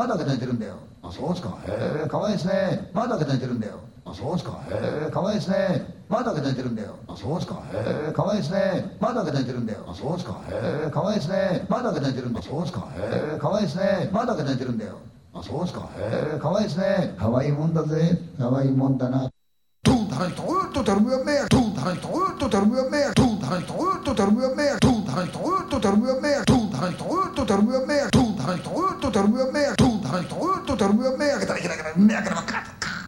窓開けて寝てるんだよ。あそうですか。へえかわいいですね。窓開けて寝てるんだよ。あそうですか。へえかわいいですね。窓開けて寝てるんだよ。あそうですか。へえかわいいですね。窓開けて寝てるんだよ。あそうですか。へえかわいいですね。窓開けて寝てるんだそうですか。へえかわいいですね。窓開けて寝てるんだよ。あそうですか。へえかわいいですね。かわいいもんだぜ。かわいいもんだなとてるむや。めやとんだらとんとるやめやけたらいけないからめやけなばっ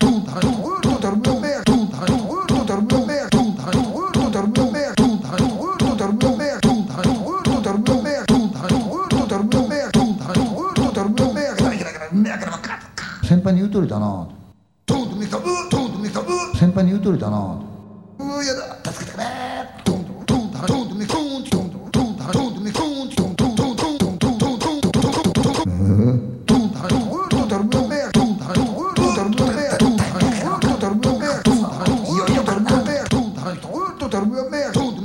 とんだらとるめやとんだらとんとるめやとんだらとんとるめやとんだらとんとるめやとんだらとんとるめやとんだらとんとるめやとんだらとんとるむやめやけなめやけなばっ先輩に言うとりだなとん先輩に言うとりだなうやだ助けてくれ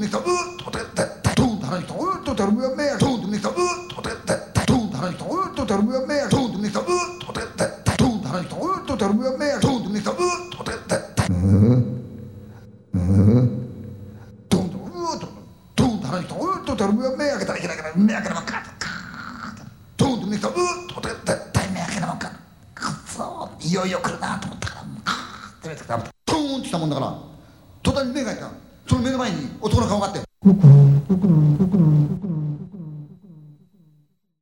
人トっとてってってドンとトしたうっとてるトやめやトンと見たうっとてってってトンと話したうっとてるむやめやドンと見たうっとてってってドンと話したうっとてるトやめやドンとトたうっとてってってトンとうっとトンと話したうっとてるむやトやけたトいトないから目開けなばっかドンと見たうっとてってって目開けなばっかくそいよいよ来るなと思ったからカーッて目つけたドーンってきたもん。だから途端に目が開いたの。の目の前に男の顔があって。